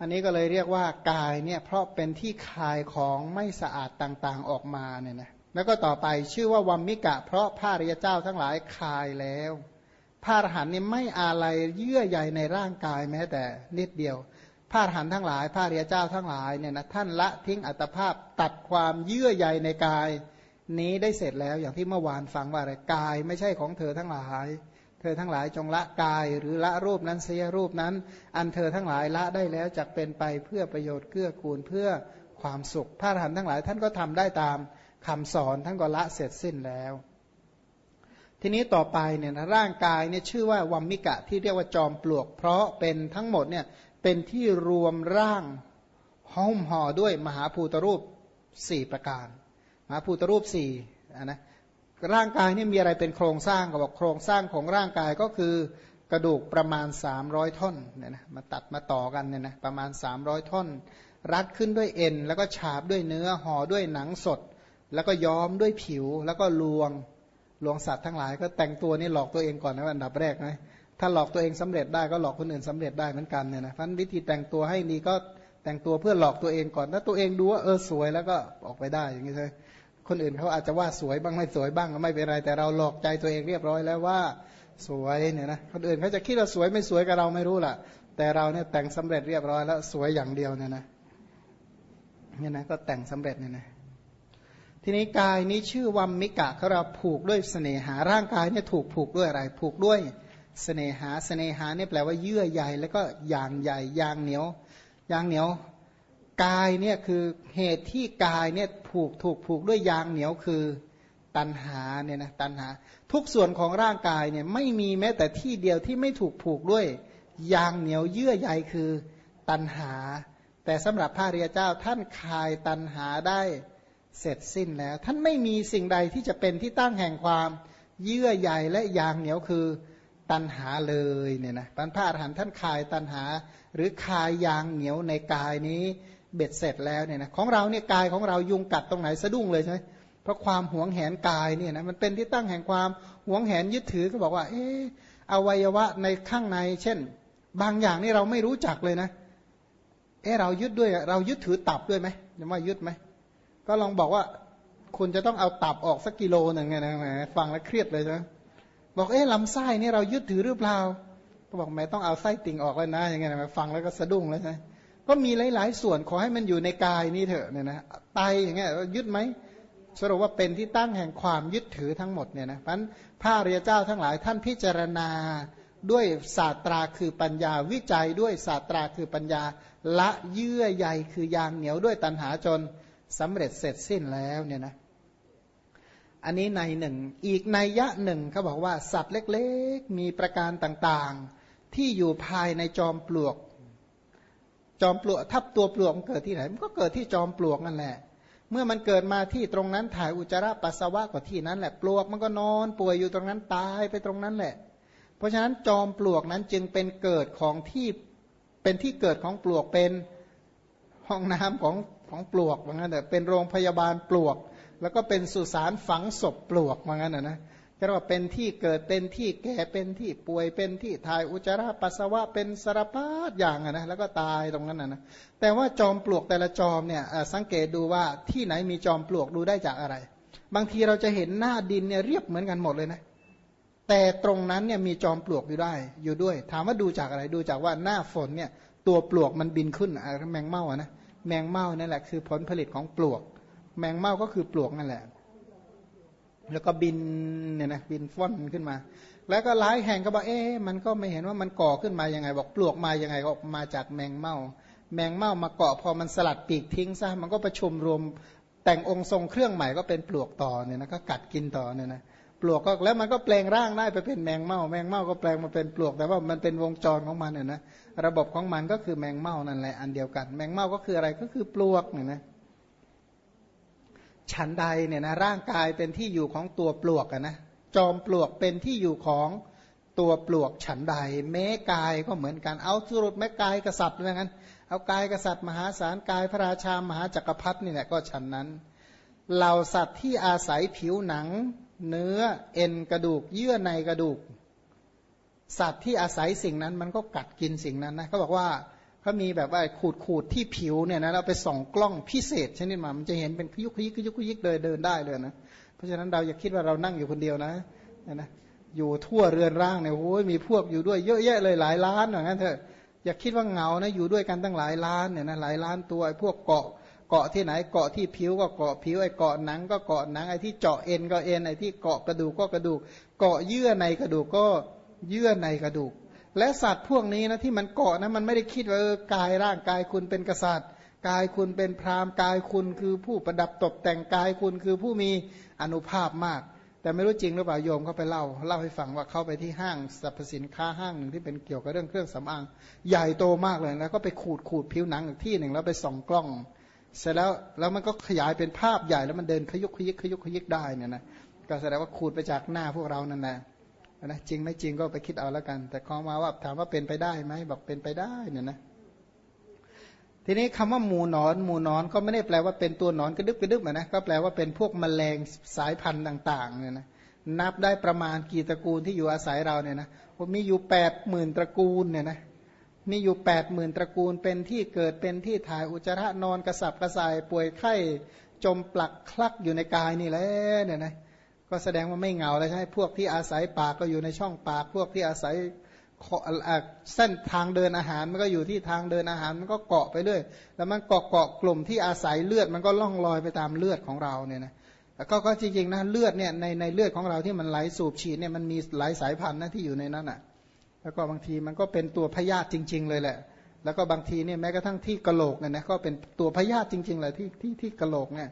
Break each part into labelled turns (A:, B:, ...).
A: อันนี้ก็เลยเรียกว่ากายเนี่ยเพราะเป็นที่คายของไม่สะอาดต่างๆออกมาเนี่ยนะแล้วก็ต่อไปชื่อว่าวัมมิกะ เพราะพระริยเจ้าทั้งหลายคายแล้วพระอรหันต์นี่ไม่อะไรเยื่อใยในร่างกายแม้แต่นิดเดียวพระอรหันต์ทั้งหลายพระริยเจ้าทั้งหลายเนี่ยนะท่านละทิ้งอัตภาพตัดความเยื่อใยในกาย นี้ได้เสร็จแล้วอย่างที่เมื่อวานฟังว่าอะไรกายไม่ใช่ของเธอทั้งหลาย เธอทั้งหลายจงละกายหรือละรูปนั้นเสียรูปนั้น อันเธอทั้งหลายละได้แล้วจะเป็นไปเพื่อประโยชน์เกื้อกูลเพื่อความสุข พระอรหันต์ทั้งหลายท่านก็ทำได้ตามคำสอนท่านก็ละเสร็จสิ้นแล้ว ทีนี้ต่อไปเนี่ยนะร่างกายเนี่ยชื่อว่าวัมมิกะที่เรียกว่าจอมปลวก เพราะเป็นทั้งหมดเนี่ยเป็นที่รวมร่างห้อมห่อด้วยมหาภูตรูปสี่ประการ มหาภูตรูปสี่นะ ร่างกายนี่มีอะไรเป็นโครงสร้างก็บอกโครงสร้างของร่างกายก็คือกระดูกประมาณ 300 ท่อนเนี่ยนะมาตัดมาต่อกันเนี่ยนะประมาณ 300 ท่อน รัดขึ้นด้วยเอ็น แล้วก็ฉาบด้วยเนื้อห่อด้วยหนังสด แล้วก็ย้อมด้วยผิว แล้วก็ลวงลวงสัตว์ทั้งหลาย ก็แต่งตัวนี่หลอกตัวเองก่อนนะอันดับแรกนะถ้าหลอกตัวเองสำเร็จได้ก็หลอกคนอื่นสำเร็จได้เหมือนกันเนี่ยนะพันวิธีแต่งตัวให้ดีก็แต่งตัวเพื่อหลอกตัวเองก่อนถ้าตัวเองดูว่าเออสวยแล้วก็ออกไปได้อย่างนี้ใช่ คนอื่นเขาอาจจะว่าสวยบ้างไม่สวยบ้างก็ไม่เป็นไรแต่เราหลอกใจตัวเองเรียบร้อยแล้วว่าสวยเนี่ยนะคนอื่นเขาจะคิดว่าสวยไม่สวยกับเราไม่รู้ล่ะ แต่เราเนี่ยแต่งสำเร็จเรียบร้อยแล้วสวยอย่างเดียวเนี่ยนะเนี่ยนะก็แต่งสำเร็จเนี่ยนะทีนี้กายนี้ชื่อวัมมิกะเขาเราผูกด้วยเสน่หาร่างกายเนี่ยถูกผูกด้วยอะไร ผูกด้วยเสน่หาเสน่หาเนี่ยแปลว่าเยื่อใยแล้วก็ยางใหญ่ยางเหนียวยางเหนียว กายเนี่ยคือเหตุที่กายเนี่ยผูกถูกผูกด้วยยางเหนียวคือตันหาเนี่ยนะตันหา ทุกส่วนของร่างกายเนี่ยไม่มีแม้แต่ที่เดียวที่ไม่ถูกผูกด้วยยางเหนียวเยื่อใยคือตันหา แต่สำหรับพระริยเจ้าท่านคายตันหาได้เสร็จสิ้นแล้ว ท่านไม่มีสิ่งใดที่จะเป็นที่ตั้งแห่งความเยื่อใยและยางเหนียวคือตันหาเลยเนี่ยนะปัญพาอรหันท่านคายตันหา หรือคายยางเหนียวในกายนี้ เบ็ดเสร็จแล้วเนี่ยนะของเราเนี่ยกายของเรายุงกัดตรงไหนสะดุ้งเลยใช่ไหมเพราะความหวงแหนกายเนี่ยนะมันเป็นที่ตั้งแห่งความหวงแหนยึดถือก็บอกว่า เอออวัยวะในข้างใน เช่น บางอย่างนี่เราไม่รู้จักเลยนะเออเรายึดด้วยเรายึดถือตับด้วยไหมยังว่ายึดไหมก็ลองบอกว่าคุณจะต้องเอาตับออกสักกิโลหนึ่งไงนะฟังแล้วเครียดเลยใช่ไหมบอกเอ๊ะลำไส้นี่เรายึดถือหรือเปล่า ก็บอกแม่ต้องเอาไส้ติ่งออกแล้วนะอย่างเงี้ยมาฟังแล้วก็สะดุ้งแล้วใช่ ก็มีหลาย ๆ ส่วนขอให้มันอยู่ในกายนี่เถอะเนี่ยนะไตอย่างเงี้ยยึดไหมสรุปว่าเป็นที่ตั้งแห่งความยึดถือทั้งหมดเนี่ยนะพันพระเรียเจ้าทั้งหลายท่านพิจารณาด้วยศาสตราคือปัญญาวิจัยด้วยศาสตราคือปัญญาละเยื่อใยคือยางเหนียวด้วยตัณหาจนสำเร็จเสร็จสิ้นแล้วเนี่ยนะอันนี้ในหนึ่งอีกในยะหนึ่งเขาบอกว่าสัตว์เล็กๆ มีประการต่างๆ ที่อยู่ภายในจอมปลวก จอมปลวกทับตัวปลวกมันเกิดที่ไหนมันก็เกิดที่จอมปลวกนั่นแหละ เมื่อมันเกิดมาที่ตรงนั้นถ่ายอุจจาระปัสสาวะก็ที่นั้นแหละปลวกมันก็นอนป่วยอยู่ตรงนั้นตายไปตรงนั้นแหละ เพราะฉะนั้นจอมปลวกนั้นจึงเป็นเกิดของที่เป็นที่เกิดของปลวกเป็นห้องน้ำของของปลวกว่างั้นแต่เป็นโรงพยาบาลปลวก แล้วก็เป็นสุสานฝังศพปลวกว่างั้นนะ นะจะว่าเป็นที่เกิดเป็นที่แก่เป็นที่ป่วยเป็นที่ถ่ายอุจจาระปัสสาวะเป็นสารพัดอย่างนะแล้วก็ตายตรงนั้นนะนะแต่ว่าจอมปลวกแต่ละจอมเนี่ยสังเกตดูว่าที่ไหนมีจอมปลวกดูได้จากอะไร บางทีเราจะเห็นหน้าดินเนี่ยเรียบเหมือนกันหมดเลยนะแต่ตรงนั้นเนี่ยมีจอมปลวกอยู่ได้อยู่ด้วย ถามว่าดูจากอะไรดูจากว่าหน้าฝนเนี่ยตัวปลวกมันบินขึ้นแมงเม่านะแมงเม่านั่นแหละคือผลผลิตของปลวก แมงเม่าก็คือปลวกนั่นแหละ แล้วก็บินเนี่ยนะบินฟ้อนขึ้นมา แล้วก็หลายแห่งก็บอกเอ๊ะมันก็ไม่เห็นว่ามันก่อขึ้นมายังไง บอกปลวกมายังไงก็มาจากแมงเม่า แมงเม่ามาเกาะพอมันสลัดปีกทิ้งซะมันก็ประชุมรวมแต่งองค์ทรงเครื่องใหม่ก็เป็นปลวกต่อเนี่ยนะก็กัดกินต่อเนี่ยนะปลวกก็แล้วมันก็แปลงร่างได้ไปเป็นแมงเม่า แมงเม่าก็แปลงมาเป็นปลวกแต่ว่ามันเป็นวงจรของมันเนี่ยนะระบบของมันก็คือแมงเม่านั่นแหละอันเดียวกัน แมงเม่าก็คืออะไรก็คือปลวกเนี่ยนะ ฉันใดเนี่ยนะร่างกายเป็นที่อยู่ของตัวปลวกนะจอมปลวกเป็นที่อยู่ของตัวปลวกฉันใดแม้กายก็เหมือนกันเอาสรุปแม้กายกษัตริย์เหมือนกันเอากายกษัตริย์มหาศาลกายพระราชามหาจักรพรรดินี่แหละก็ฉันนั้นเหล่าสัตว์ที่อาศัยผิวหนัง เนื้อเอ็นกระดูกเยื่อในกระดูก สัตว์ที่อาศัยสิ่งนั้นมันก็กัดกินสิ่งนั้นนะเขาบอกว่า เขามีแบบว่าขูดขูดที่ผิวเนี่ยนะเราไปส่องกล้องพิเศษชนิดมามันจะเห็นเป็นขยุกขยิกขยุกขยิกเลยเดินได้เลยนะเพราะฉะนั้นเราอย่าคิดว่าเรานั่งอยู่คนเดียวนะนะอยู่ทั่วเรือนร่างเนี่ยโอ้ยมีพวกอยู่ด้วยเยอะแยะเลยหลายล้านอย่างนั้นเถอะอย่าคิดว่าเหงานะอยู่ด้วยกันตั้งหลายล้านเนี่ยนะหลายล้านตัวไอ้พวกเกาะเกาะที่ไหนเกาะที่ผิวก็เกาะผิวไอ้เกาะหนังก็เกาะหนังไอ้ที่เจาะเอ็นก็เอ็นไอ้ที่เกาะกระดูกก็กระดูก เกาะเยื่อในกระดูกก็เยื่อในกระดูก และสัตว์พวกนี้นะที่มันเกาะนะมันไม่ได้คิดว่าเออกายร่างกายคุณเป็นกษัตริย์ กายคุณเป็นพราหมณ์กายคุณคือผู้ประดับตกแต่งกายคุณคือผู้มีอนุภาพมาก แต่ไม่รู้จริงหรือเปล่าโยมเขาไปเล่าเล่าให้ฟังว่าเขาไปที่ห้างสรรพสินค้าห้างหนึ่งที่เป็นเกี่ยวกับเรื่องเครื่องสำอางใหญ่โตมากเลยแล้วก็ไปขูดขูดผิวหนังอีกที่หนึ่งแล้วไปส่องกล้อง เสร็จแล้วแล้วมันก็ขยายเป็นภาพใหญ่แล้วมันเดินขยุกขยิกขยุกขยิกได้เนี่ยนะก็แสดงว่าขูดไปจากหน้าพวกเรานั่นแหละ นะจริงไม่จริงก็ไปคิดเอาแล้วกัน แต่ขอมาว่าถามว่าเป็นไปได้ไหมบอกเป็นไปได้เนี่ยนะทีนี้คำว่าหมูนอนหมูนอนก็ไม่ได้แปลว่าเป็นตัวนอนกระดึบกระดึบนะก็แปลว่าเป็นพวกแมลงสายพันธุ์ต่างๆเนี่ยนะนับได้ประมาณกี่ตระกูลที่อยู่อาศัยเราเนี่ยนะมีอยู่แปดหมื่นตระกูลเนี่ยนะมีอยู่แปดหมื่นตระกูลเป็นที่เกิดเป็นที่ถ่ายอุจจาระนอนกระสับกระส่ายป่วยไข้จมปลักคลักอยู่ในกายนี่แหละเนี่ยนะ ก็แสดงว่าไม่เหงาเลยใช่พวกที่อาศัยปากก็อยู่ในช่องปาก พวกที่อาศัยเส้นทางเดินอาหารมันก็อยู่ที่ทางเดินอาหารมันก็เกาะไปเรื่อยแล้วมันเกาะเกาะกลุ่มที่อาศัยเลือดมันก็ล่องลอยไปตามเลือดของเราเนี่ยนะแล้วก็จริงๆนะเลือดเนี่ยในในเลือดของเราที่มันไหลสูบฉีดเนี่ยมันมีหลายสายพันธุ์นะที่อยู่ในนั้นอะ แล้วก็บางทีมันก็เป็นตัวพยาธิจริง ๆ เลยแหละ แล้วก็บางทีเนี่ยแม้กระทั่งที่กระโหลกเนี่ยนะก็เป็นตัวพยาธิจริงๆเลยที่ที่ที่กระโหลกเนี่ย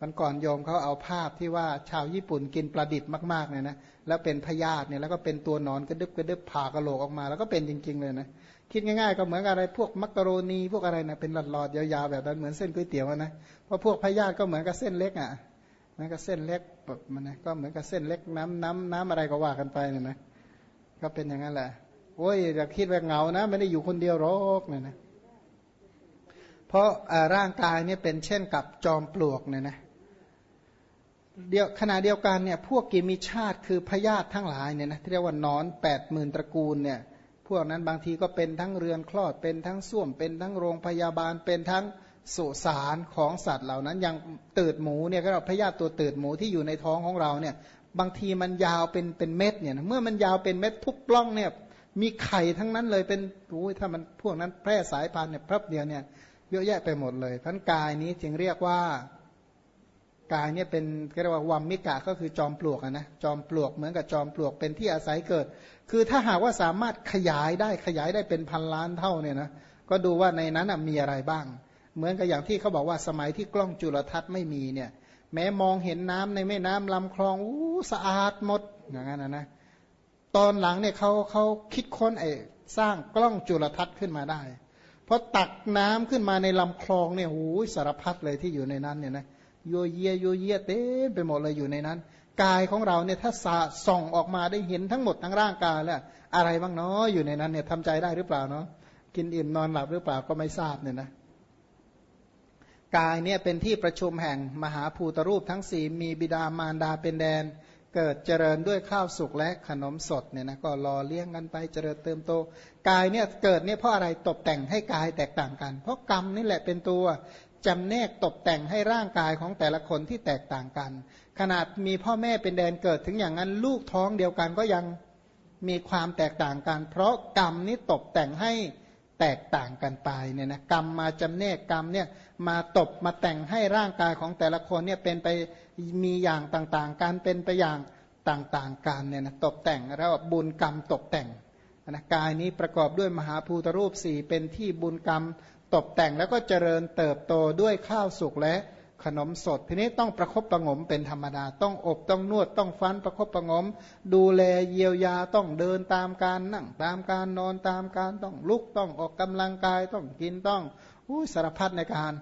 A: มันก่อนโยมเขาเอาภาพที่ว่าชาวญี่ปุ่นกินปลาดิบมากๆเนี่ยนะแล้วเป็นพยาธิเนี่ยแล้วก็เป็นตัวนอนกระดึบกระดึบผ่ากระโหลกออกมา แล้วก็เป็นจริง ๆ เลยนะคิดง่ายๆก็เหมือนอะไรพวกมักกะโรนีพวกอะไรนะเป็นหลอดๆยาวๆแบบนั้นเหมือนเส้นก๋วยเตี๋ยวนะเพราะพวกพยาธิก็เหมือนกับเส้นเล็กอะนั่นก็เส้นเล็กแบบมันนะก็เหมือนกับเส้นเล็กน้ำน้ำน้ำอะไรก็ว่ากันไปเนี่ยนะก็เป็นอย่างนั้นแหละโอ้ยอย่คิดว่าเงานะ ไม่ได้อยู่คนเดียวหรอกเนี่ยนะเพราะร่างกายเนี่ยเป็นเช่นกับจอมปลวกเนี่ยนะ เดียวขณะเดียวกันเนี่ยพวกกิมิชาติคือพยาธิทั้งหลายเนี่ยนะที่เรียกว่านอนแปดหมื่นตระกูลเนี่ยพวกนั้นบางทีก็เป็นทั้งเรือนคลอดเป็นทั้งส้วมเป็นทั้งโรงพยาบาลเป็นทั้งสุสานของสัตว์เหล่านั้นอย่างตืดหมูเนี่ยก็เราพยาธิตัวตืดหมูที่อยู่ในท้องของเราเนี่ยบางทีมันยาวเป็นเป็นเม็ดเนี่ยเมื่อมันยาวเป็นเม็ดทุกปล้องเนี่ยมีไข่ทั้งนั้นเลยเป็นโอ้ยถ้ามันพวกนั้นแพร่สายพันธุ์เนี่ยพรับเดียวเนี่ยเยอะแยะไปหมดเลยพันกายนี้จึงเรียกว่า กายเนี่ยเป็นเรียกว่าวัมมิกะก็คือจอมปลวกนะจอมปลวกเหมือนกับจอมปลวกเป็นที่อาศัยเกิด คือถ้าหากว่าสามารถขยายได้ขยายได้เป็นพันล้านเท่าเนี่ยนะก็ดูว่าในนั้นมีอะไรบ้าง เหมือนกับอย่างที่เขาบอกว่าสมัยที่กล้องจุลทรรศน์ไม่มีเนี่ยแม้มองเห็นน้ำในแม่น้ำลำคลองอู้สะอาดหมดอย่างนั้นนะนะตอนหลังเนี่ยเขาเขาคิดค้นไอ้สร้างกล้องจุลทรรศน์ขึ้นมาได้เพราะตักน้ำขึ้นมาในลำคลองเนี่ยหูสารพัดเลยที่อยู่ในนั้นเนี่ยนะ โยเยโยเยเต็มไปหมดเลยอยู่ในนั้น กายของเราเนี่ยถ้าสาส่องออกมาได้เห็นทั้งหมดทั้งร่างกายแล้วอะไรบ้างเนาะอยู่ในนั้นเนี่ยทำใจได้หรือเปล่าเนาะกินอิ่มนอนหลับหรือเปล่าก็ไม่ทราบเนี่ยนะกายเนี่ยเป็นที่ประชุมแห่งมหาภูตรูปทั้งสี่มีบิดามารดาเป็นแดน เกิดเจริญด้วยข้าวสุกและขนมสดเนี่ยนะก็รอเลี้ยงกันไปเจริญเติมโต กายเนี่ยเกิดเนี่ยเพราะอะไรตกแต่งให้กายแตกต่างกัน เพราะกรรมนี่แหละเป็นตัว จำแนกตกแต่งให้ร่างกายของแต่ละคนที่แตกต่างกัน ขนาดมีพ่อแม่เป็นแดนเกิดถึงอย่างนั้นลูกท้องเดียวกันก็ยังมีความแตกต่างกัน เพราะกรรมนี้ตกแต่งให้แตกต่างกันไปเนี่ยนะกรรมมาจำแนกกรรมเนี่ยมาตบมาแต่งให้ร่างกายของแต่ละคนเนี่ยเป็นไปมีอย่างต่างๆกันเป็นไปอย่างต่างๆกันเนี่ยนะตกแต่งแล้วบุญกรรมตกแต่งนะกายนี้ประกอบด้วยมหาภูตรูปสี่เป็นที่บุญกรรม ตกแต่งแล้วก็เจริญเติบโตด้วยข้าวสุกและขนมสด ทีนี้ต้องประครบประงมเป็นธรรมดา ต้องอบต้องนวดต้องฟันประครบประงม ดูแลเยียวยาต้องเดินตามการนั่งตามการนอนตามการต้องลุกต้องออกกำลังกายต้องกินต้องอู้สารพัดในการ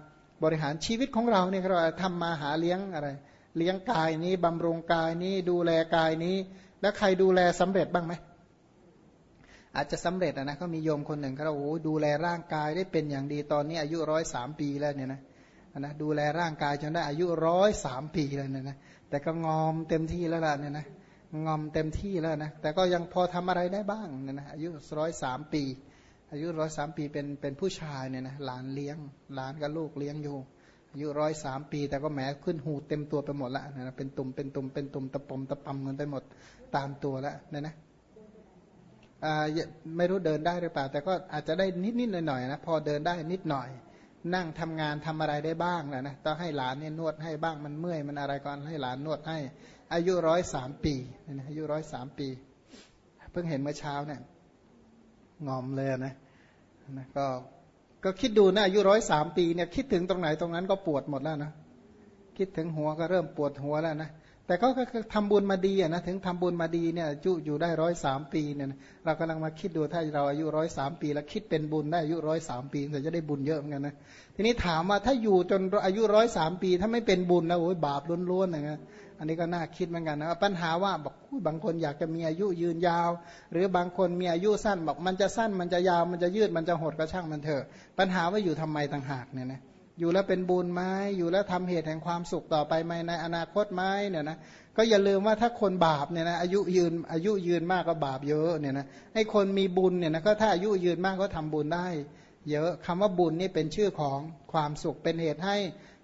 A: บริหารชีวิตของเราเนี่ยเราทำมาหาเลี้ยงอะไร เลี้ยงกายนี้บำรุงกายนี้ดูแลกายนี้ แล้วใครดูแลสำเร็จบ้างไหม อาจจะสำเร็จนะเขามีโยมคนหนึ่งเขาโอ้ดูแลร่างกายได้เป็นอย่างดีตอนนี้อายุร้อยสามปีแล้วเนี่ยนะนะดูแลร่างกายจนได้อายุร้อยสามปีแล้วเนี่ยนะแต่ก็งอมเต็มที่แล้วล่ะเนี่ยนะงอมเต็มที่แล้วนะแต่ก็ยังพอทำอะไรได้บ้างเนี่ยนะอายุร้อยสามปี อายุร้อยสามปีเป็นเป็นผู้ชายเนี่ยนะหลานเลี้ยงหลานกับลูกเลี้ยงอยู่อายุร้อยสามปี แต่ก็แหมขึ้นหูเต็มตัวไปหมดละนะเป็นตุ่มเป็นตุ่มเป็นตุ่มตะปมตะปำเงินไปหมดตามตัวแล้วเนี่ยนะ ไม่รู้เดินได้หรือเปล่า แต่ก็อาจจะได้นิดนิดหน่อยหน่อยนะพอเดินได้นิดหน่อย นั่งทำงานทำอะไรได้บ้างแหละนะต้องให้หลานเนี่ยนวดให้บ้างมันเมื่อยมันอะไรก่อนให้หลานนวดให้ อายุร้อยสามปีนะอายุร้อยสามปี เพิ่งเห็นเมื่อเช้าเนี่ยงอมเลยนะนะก็ก็คิดดูนะอายุร้อยสามปีเนี่ยคิดถึงตรงไหนตรงนั้นก็ปวดหมดแล้วนะคิดถึงหัวก็เริ่มปวดหัวแล้วนะ แต่ก็ทำบุญมาดีนะถึงทำบุญมาดีเนี่ยจุอยู่ได้ร้อยสามปีเนี่ยเรากำลังมาคิดดูถ้าเราอายุร้อยสามปี แล้วคิดเป็นบุญได้อายุร้อยสามปีแต่จะได้บุญเยอะเหมือนกันนะทีนี้ถามว่าถ้าอยู่จนอายุร้อยสามปี ถ้าไม่เป็นบุญนะโอ้ยบาปล้วนๆอย่างเงี้ยอันนี้ก็น่าคิดเหมือนกันนะปัญหาว่าบอกบางคนอยากจะมีอายุยืนยาว หรือบางคนมีอายุสั้นบอกมันจะสั้นมันจะยาวมันจะยืดมันจะหดก็ช่างมันเถอะปัญหาว่าอยู่ทำไมต่างหากเนี่ยนะ อยู่แล้วเป็นบุญไหมอยู่แล้วทำเหตุแห่งความสุขต่อไปไหมในอนาคตไหมเนี่ยนะก็อย่าลืมว่าถ้าคนบาปเนี่ยนะอายุยืนอายุยืนมากก็บาปเยอะเนี่ยนะให้คนมีบุญเนี่ยนะก็ถ้าอายุยืนมากก็ทำบุญได้ เยอะคำว่าบุญนี่เป็นชื่อของความสุขเป็นเหตุให้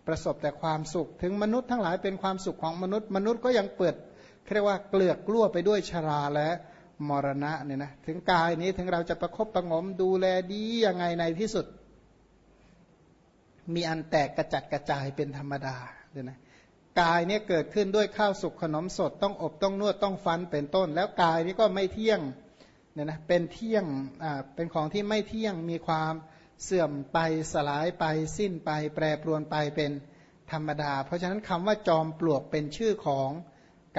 A: ประสบแต่ความสุข ถึงมนุษย์ทั้งหลายเป็นความสุขของมนุษย์ มนุษย์ก็ยังเปิดเรียกว่าเกลือกกลั้วไปด้วยชราและมรณะเนี่ยนะถึงกายนี้ถึงเราจะประครบประงมดูแลดียังไงในที่สุด มีอันแตกกระจัดกระจายเป็นธรรมดาเนี่ยนะกายเนี่ยเกิดขึ้นด้วยข้าวสุกขนมสดต้องอบต้องนวดต้องฟันเป็นต้น แล้วกายนี้ก็ไม่เที่ยงเนี่ยนะเป็นเที่ยงอ่าเป็นของที่ไม่เที่ยงมีความเสื่อมไปสลายไปสิ้นไปแปรปรวนไปเป็นธรรมดา เพราะฉะนั้นคำว่าจอมปลวกเป็นชื่อของ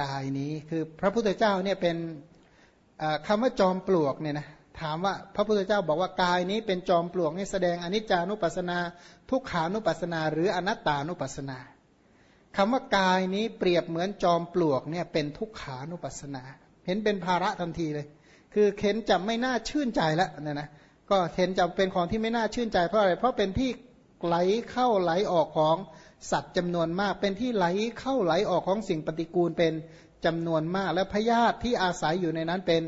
A: กายนี้ คือพระพุทธเจ้าเนี่ยเป็นคำว่าจอมปลวกเนี่ยนะ ถามว่าพระพุทธเจ้าบอกว่ากายนี้เป็นจอมปลวกให้แสดงอนิจจานุปัสนา ทุกขานุปัสนา หรืออนัตตานุปัสนาคำว่ากายนี้เปรียบเหมือนจอมปลวกเนี่ยเป็นทุกขานุปัสนา เห็นเป็นภาระทันทีเลย คือเข็นจะไม่น่าชื่นใจแล้วเนี่ยนะก็เห็นจะเป็นของที่ไม่น่าชื่นใจเพราะอะไรเพราะเป็นที่ไหลเข้าไหลออกของสัตว์จำนวนมาก เป็นที่ไหลเข้าไหลออกของสิ่งปฏิกูลเป็นจำนวนมาก และพยาธิที่อาศัยอยู่ในนั้นเป็น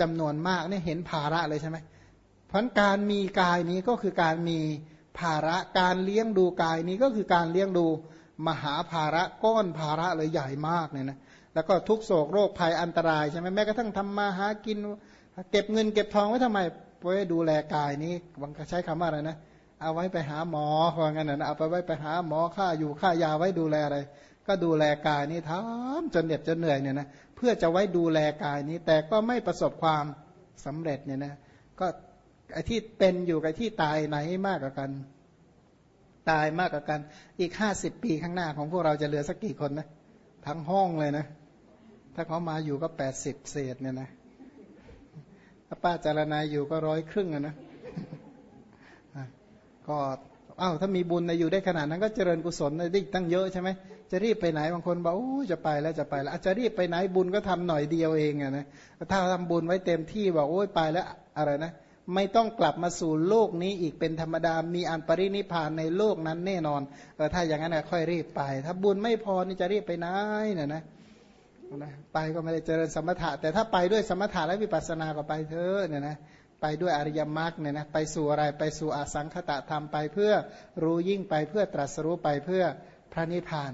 A: จำนวนมากเนี่ยเห็นภาระเลยใช่ไหมเพราะการมีกายนี้ก็คือการมีภาระการเลี้ยงดูกายนี้ก็คือการเลี้ยงดูมหาภาระก้อนภาระเลยใหญ่มากเนี่ยนะแล้วก็ทุกโศกโรคภัยอันตรายใช่ไหมแม้กระทั่งทำมาหากิน เก็บเงินเก็บทองไว้ทำไมไว้ดูแลกายนี้บางใช้คำว่าอะไรนะเอาไว้ไปหาหมอว่างั้นนะเอาไปไว้ไปหาหมอค่าอยู่ค่ายาไว้ดูแลอะไร ก็ดูแลกายนี้ทำจนเหน็ดจนเหนื่อยเนี่ยนะเพื่อจะไว้ดูแลกายนี้ แต่ก็ไม่ประสบความสำเร็จเนี่ยนะก็ไอ้ที่เป็นอยู่กับที่ตายไหนมากกว่ากัน ตายมากกว่ากัน อีกห้าสิบปีข้างหน้าของพวกเราจะเหลือสักกี่คนนะทั้งห้องเลยนะ ถ้าเขามาอยู่ก็แปดสิบเศษเนี่ยนะถ้าป้าจารณาอยู่ก็ร้อยครึ่งอะนะก็อ้าวถ้ามีบุญในอยู่ได้ขนาดนั้นก็เจริญกุศลได้ตั้งเยอะใช่ไหม จะรีบไปไหนบางคนบอกโอ้จะไปแล้วจะไปแล้วอาจจะรีบไปไหนบุญก็ทำหน่อยเดียวเองอะนะถ้าทำบุญไว้เต็มที่บอกโอ้ยไปแล้วอะไรนะ ไม่ต้องกลับมาสู่โลกนี้อีกเป็นธรรมดา มีอันปรินิพานในโลกนั้นแน่นอนเออถ้าอย่างนั้นค่อยรีบไป ถ้าบุญไม่พอนี่จะรีบไปไหนเนี่ยนะไปก็ไม่ได้เจริญสมถะ แต่ถ้าไปด้วยสมถะและวิปัสสนาก็ไปเถอะเนี่ยนะไปด้วยอริยมรรคเนี่ยนะไปสู่อะไรไปสู่อสังขตะธรรมไปเพื่อรู้ยิ่งไปเพื่อตรัสรู้ไปเพื่อพระนิพพาน